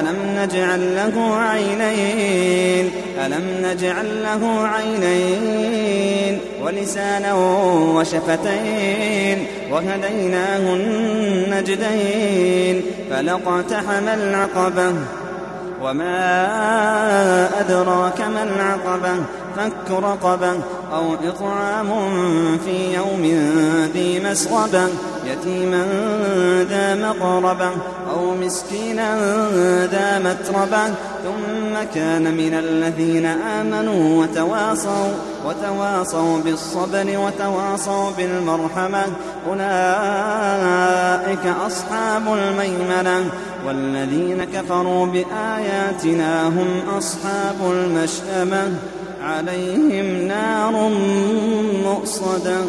ألم نجعل له عينين؟ ألم نجعل له عينين؟ ولسانا وشفتين؟ وهديناه النجدين؟ فلقتحم العقبة وما أدراك ما العقبة؟ فك رقبة أو إطعام في يوم ذي مسغبة. يتيما ذا مقربة أو مسكينا ذا متربة ثم كان من الذين آمنوا وتواصوا وتواصوا بالصبر وتواصوا بالمرحمة. أولئك أصحاب الميمنة والذين كفروا بآياتنا هم أصحاب المشأمة. عليهم نار مؤصدة.